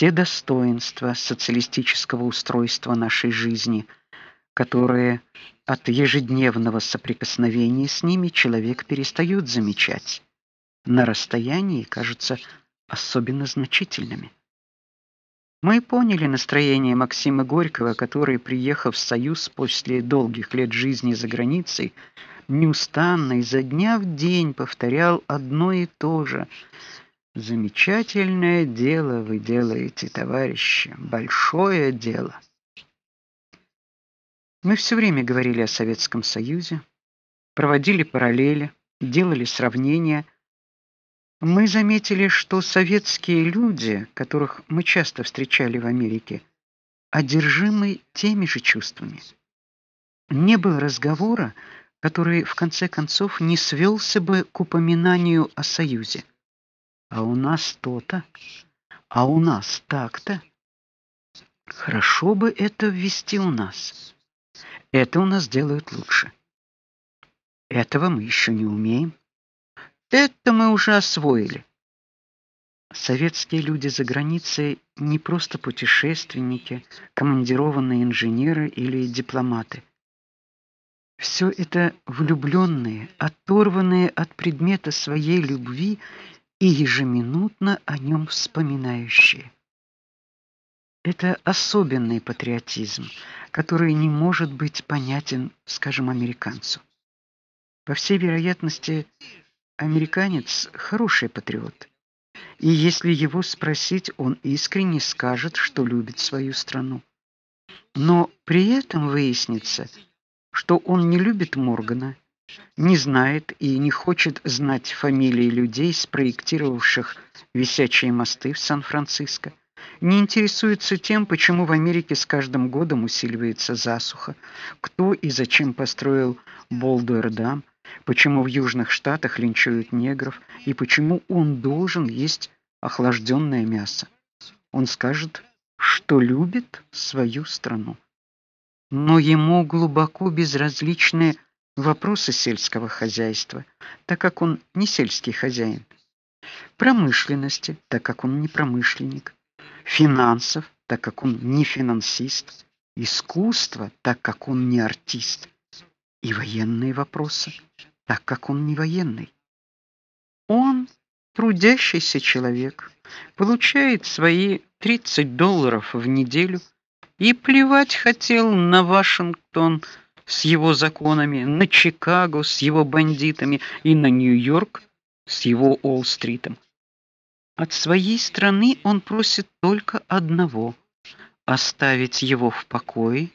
все достоинства социалистического устройства нашей жизни, которые от ежедневного соприкосновения с ними человек перестает замечать, на расстоянии кажутся особенно значительными. Мы поняли настроение Максима Горького, который, приехав в Союз после долгих лет жизни за границей, неустанно изо дня в день повторял одно и то же: "Замечательное дело вы делаете, товарищи, большое дело". Мы все время говорили о Советском Союзе, проводили параллели, делали сравнения. Мы заметили, что советские люди, которых мы часто встречали в Америке, одержимы теми же чувствами. Не было разговора, который в конце концов не свелся бы к упоминанию о союзе. А у нас то-то, а у нас так-то. Хорошо бы это ввести у нас. Это у нас делают лучше. Этого мы еще не умеем. Это мы уже освоили. Советские люди за границей не просто путешественники, командированные инженеры или дипломаты. Все это влюбленные, оторванные от предмета своей любви и ежеминутно о нем вспоминающие. Это особенный патриотизм, который не может быть понятен, скажем, американцу. По всей вероятности, американец хороший патриот. И если его спросить, он искренне скажет, что любит свою страну. Но при этом выяснится, что он не любит Моргана, не знает и не хочет знать фамилии людей, спроектировавших висячие мосты в Сан-Франциско не интересуется тем, почему в Америке с каждым годом усиливается засуха, кто и зачем построил Болдуэр-дам, почему в южных штатах линчуют негров и почему он должен есть охлажденное мясо. Он скажет, что любит свою страну. Но ему глубоко безразличны вопросы сельского хозяйства, так как он не сельский хозяин. Промышленности, так как он не промышленник финансов, так как он не финансист, искусства, так как он не артист, и военные вопросы, так как он не военный. Он трудящийся человек, получает свои 30 долларов в неделю и плевать хотел на Вашингтон с его законами, на Чикаго с его бандитами и на Нью-Йорк с его Уолл-стритом. От своей страны он просит только одного оставить его в покое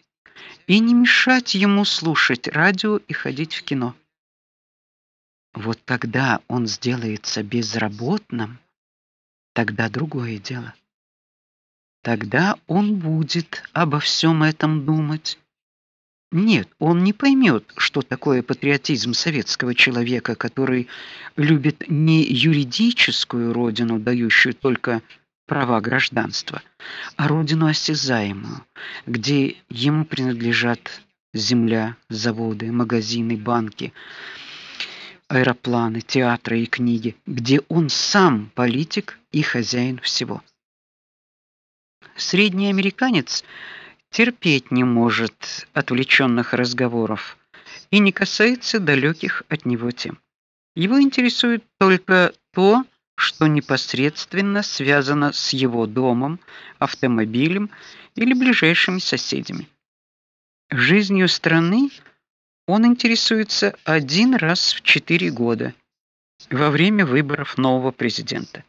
и не мешать ему слушать радио и ходить в кино. Вот тогда он сделается безработным, тогда другое дело. Тогда он будет обо всем этом думать нет, он не поймет, что такое патриотизм советского человека, который любит не юридическую родину, дающую только права гражданства, а родину осязаемую, где ему принадлежат земля, заводы, магазины, банки, аэропланы, театры и книги, где он сам политик и хозяин всего. Средний американец терпеть не может отвлеченных разговоров и не касается далеких от него тем. Его интересует только то, что непосредственно связано с его домом, автомобилем или ближайшими соседями. Жизнью страны он интересуется один раз в четыре года во время выборов нового президента.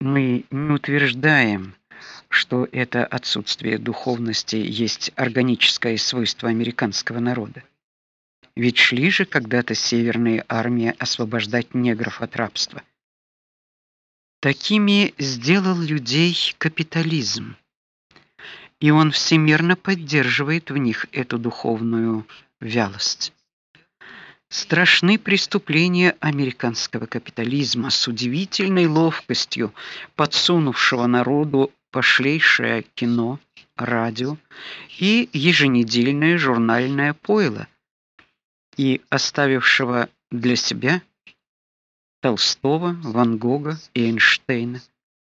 Мы не утверждаем, что это отсутствие духовности есть органическое свойство американского народа. Ведь шли же когда-то северные армии освобождать негров от рабства. Такими сделал людей капитализм. И он всемирно поддерживает в них эту духовную вялость. Страшны преступления американского капитализма с удивительной ловкостью подсунувшего народу пошлейшее кино, радио и еженедельное журнальное пойло, и оставившего для себя Толстого, Ван Гога и Эйнштейна,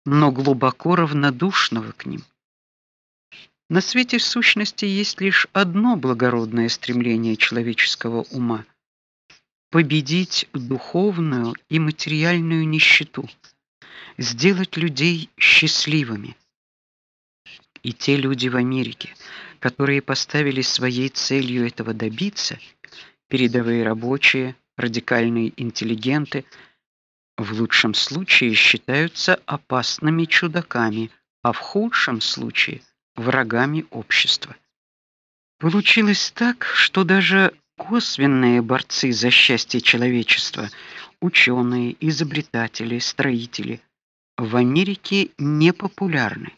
но глубоко равнодушного к ним. На свете в сущности есть лишь одно благородное стремление человеческого ума победить духовную и материальную нищету, сделать людей счастливыми. И те люди в Америке, которые поставили своей целью этого добиться, передовые рабочие, радикальные интеллигенты, в лучшем случае считаются опасными чудаками, а в худшем случае врагами общества. Получилось так, что даже косвенные борцы за счастье человечества, ученые, изобретатели, строители в Америке не популярны.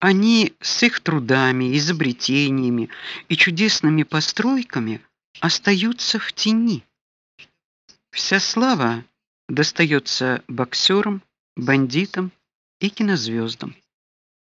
Они с их трудами, изобретениями и чудесными постройками остаются в тени. Вся слава достается боксерам, бандитам и кинозвездам.